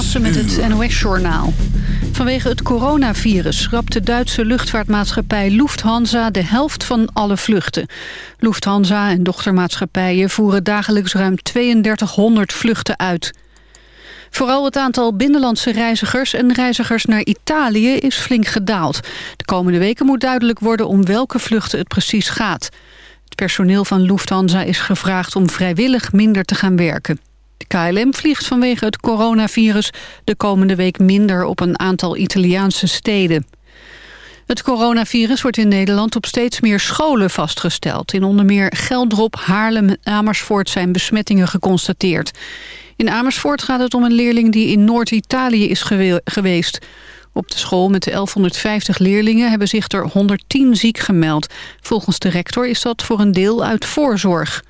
Met het NOS-journaal. Vanwege het coronavirus rapt de Duitse luchtvaartmaatschappij Lufthansa de helft van alle vluchten. Lufthansa en dochtermaatschappijen voeren dagelijks ruim 3200 vluchten uit. Vooral het aantal binnenlandse reizigers en reizigers naar Italië is flink gedaald. De komende weken moet duidelijk worden om welke vluchten het precies gaat. Het personeel van Lufthansa is gevraagd om vrijwillig minder te gaan werken. De KLM vliegt vanwege het coronavirus de komende week minder op een aantal Italiaanse steden. Het coronavirus wordt in Nederland op steeds meer scholen vastgesteld. In onder meer Geldrop, Haarlem en Amersfoort zijn besmettingen geconstateerd. In Amersfoort gaat het om een leerling die in Noord-Italië is geweest. Op de school met de 1150 leerlingen hebben zich er 110 ziek gemeld. Volgens de rector is dat voor een deel uit voorzorg.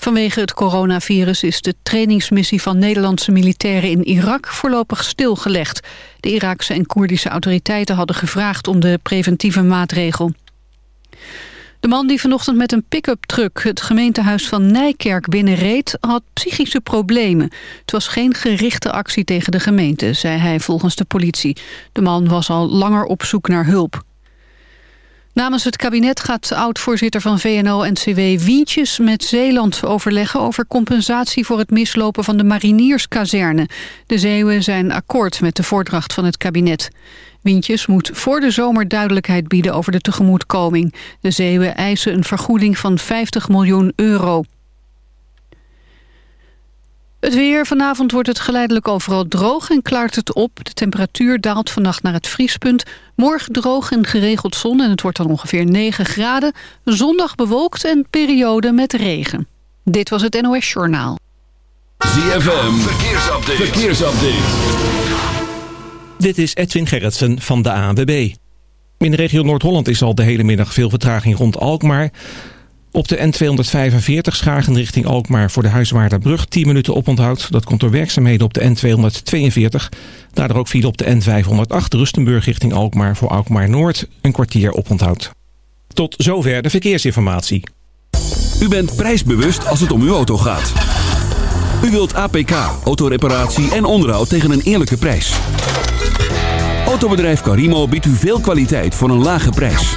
Vanwege het coronavirus is de trainingsmissie van Nederlandse militairen in Irak voorlopig stilgelegd. De Iraakse en Koerdische autoriteiten hadden gevraagd om de preventieve maatregel. De man die vanochtend met een pick-up truck het gemeentehuis van Nijkerk binnenreed... had psychische problemen. Het was geen gerichte actie tegen de gemeente, zei hij volgens de politie. De man was al langer op zoek naar hulp. Namens het kabinet gaat oud-voorzitter van VNO-NCW Wientjes met Zeeland overleggen over compensatie voor het mislopen van de marinierskazerne. De Zeeuwen zijn akkoord met de voordracht van het kabinet. Wientjes moet voor de zomer duidelijkheid bieden over de tegemoetkoming. De Zeeuwen eisen een vergoeding van 50 miljoen euro. Het weer. Vanavond wordt het geleidelijk overal droog en klaart het op. De temperatuur daalt vannacht naar het vriespunt. Morgen droog en geregeld zon en het wordt dan ongeveer 9 graden. Zondag bewolkt en periode met regen. Dit was het NOS Journaal. ZFM. Verkeersupdate. Verkeersupdate. Dit is Edwin Gerritsen van de ANWB. In de regio Noord-Holland is al de hele middag veel vertraging rond Alkmaar... Op de N245 Schagen richting Alkmaar voor de Huiswaarderbrug 10 minuten oponthoud. Dat komt door werkzaamheden op de N242. Daardoor ook viel op de N508 Rustenburg richting Alkmaar voor Alkmaar Noord een kwartier oponthoud. Tot zover de verkeersinformatie. U bent prijsbewust als het om uw auto gaat. U wilt APK, autoreparatie en onderhoud tegen een eerlijke prijs. Autobedrijf Carimo biedt u veel kwaliteit voor een lage prijs.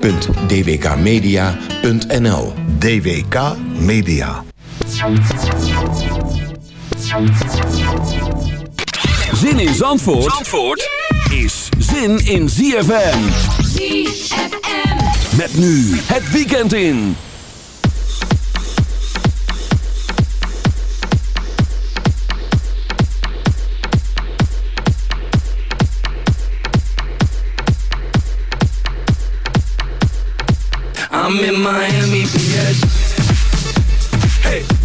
www.dwkmedia.nl DWK Media. Zin in Zandvoort, Zandvoort is zin in ZFM. ZFM. Met nu het weekend in. I'm in Miami, bitch. Hey. Hey.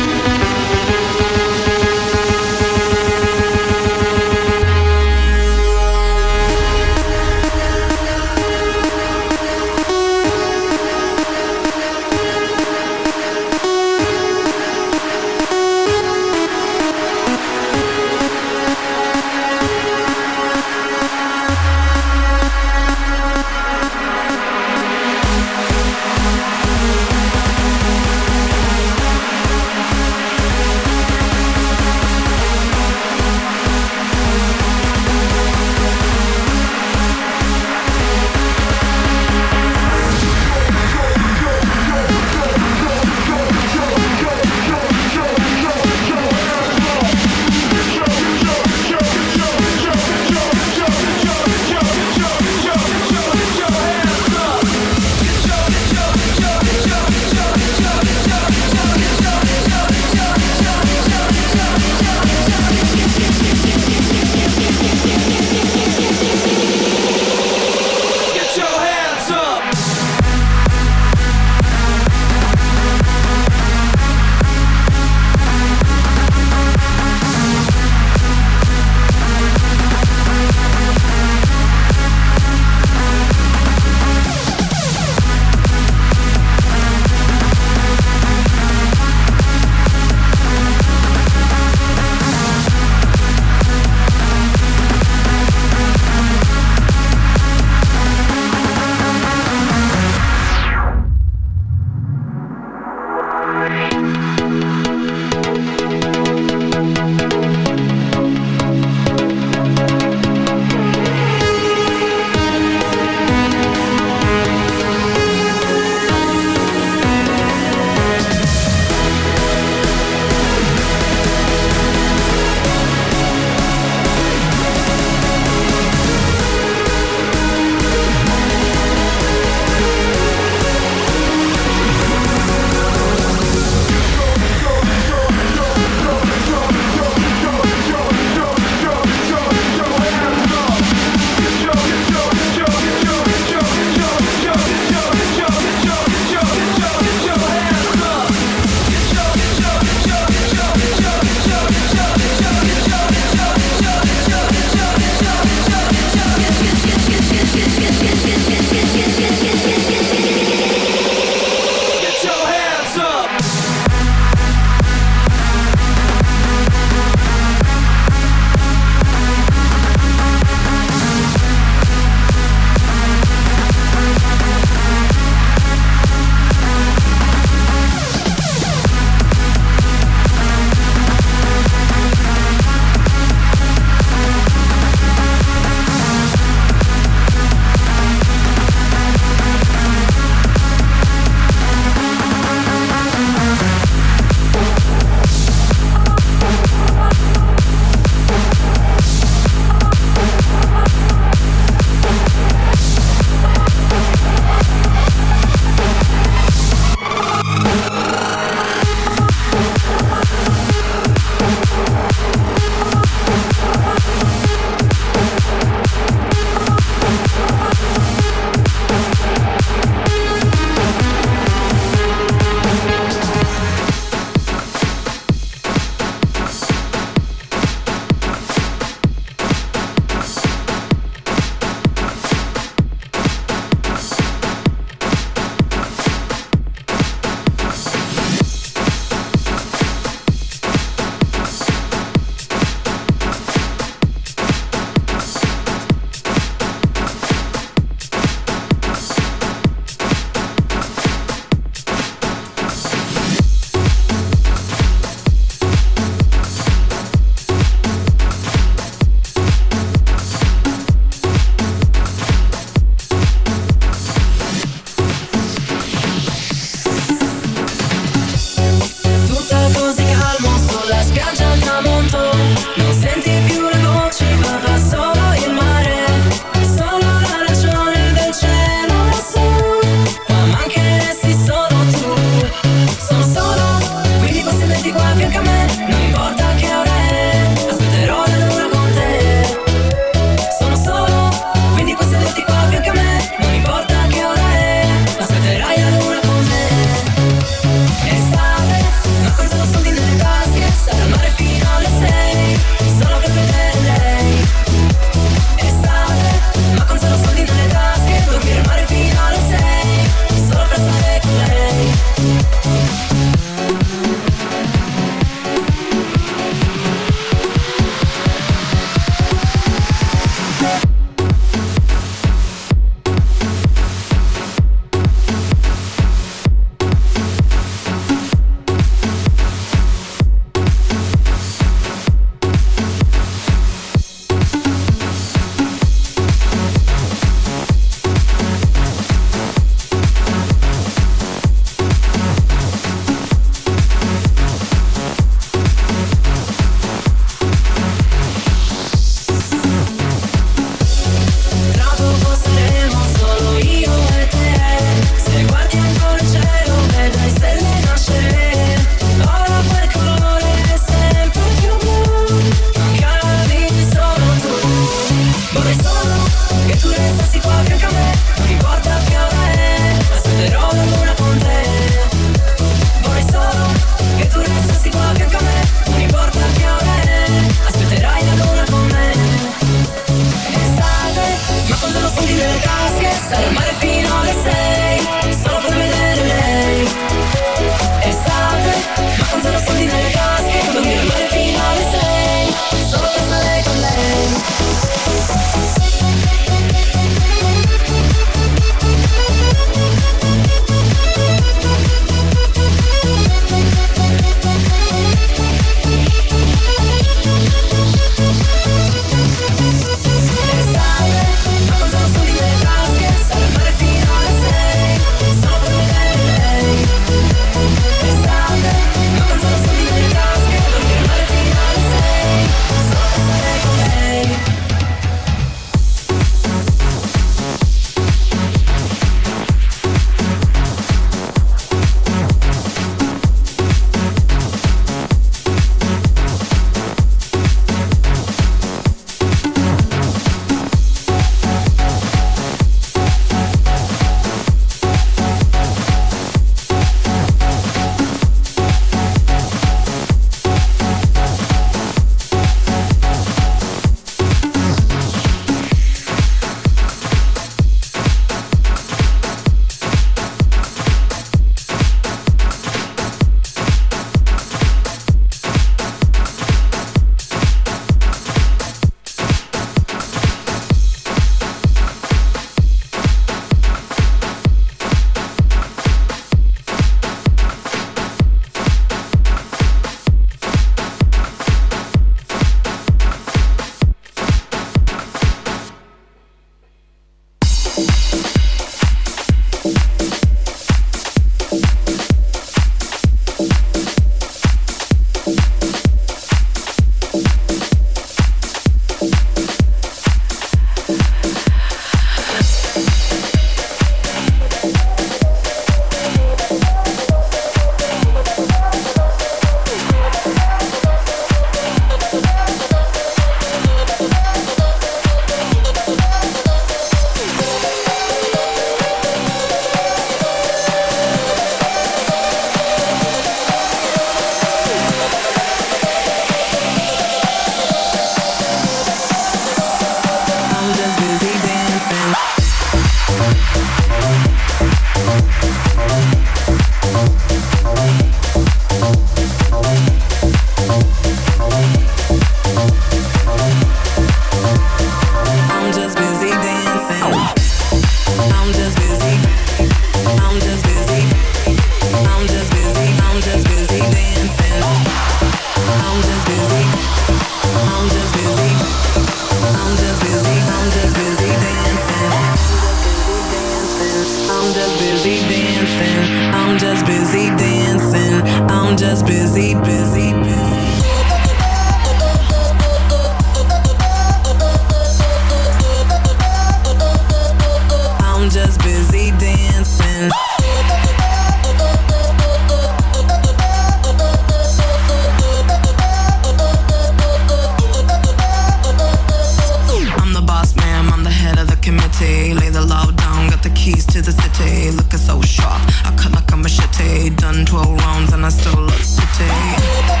keys to the city, looking so sharp. I cut like a machete, done 12 rounds and I still look city.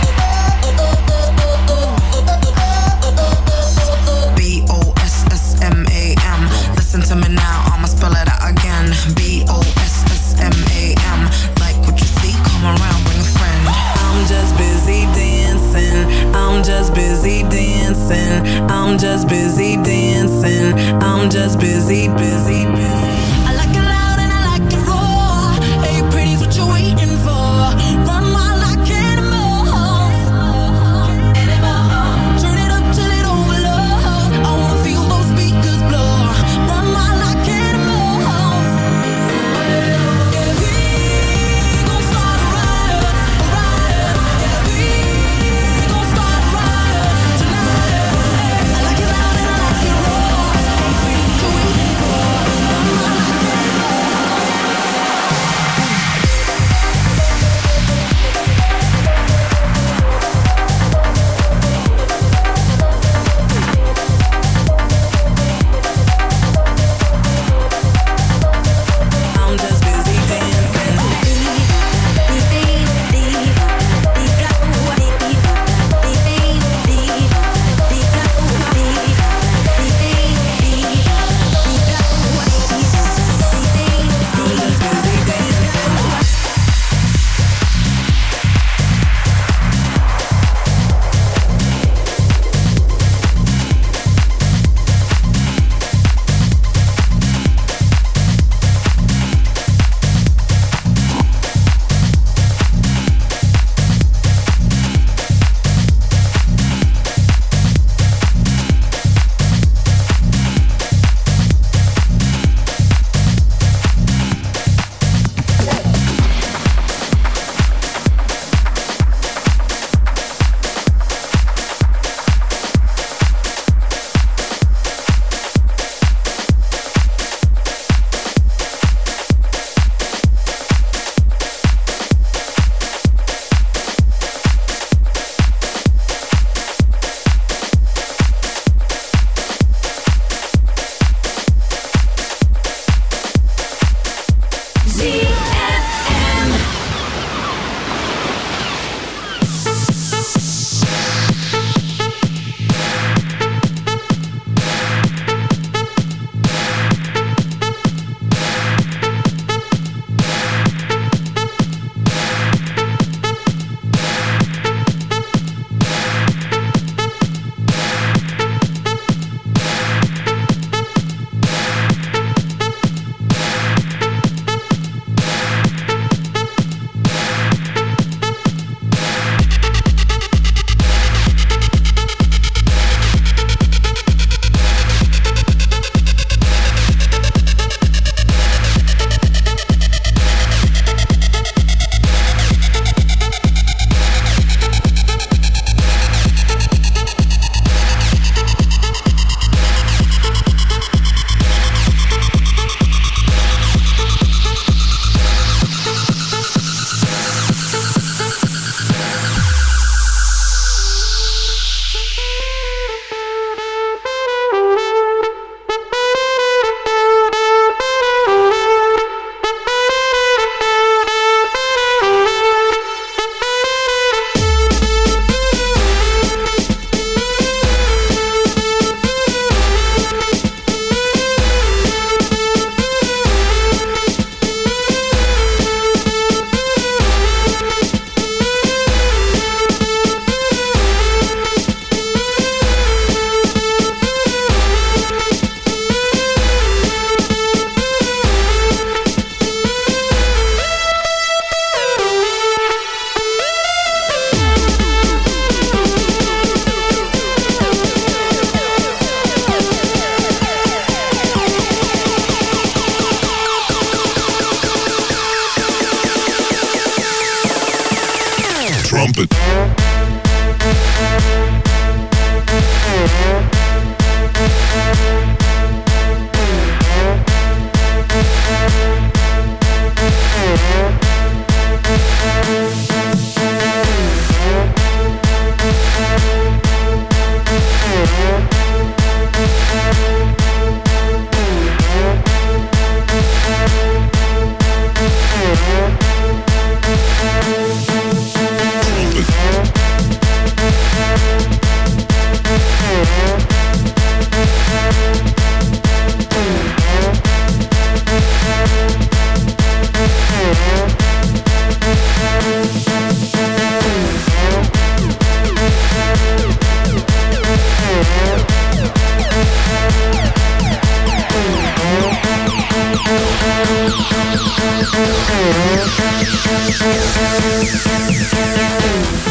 Thank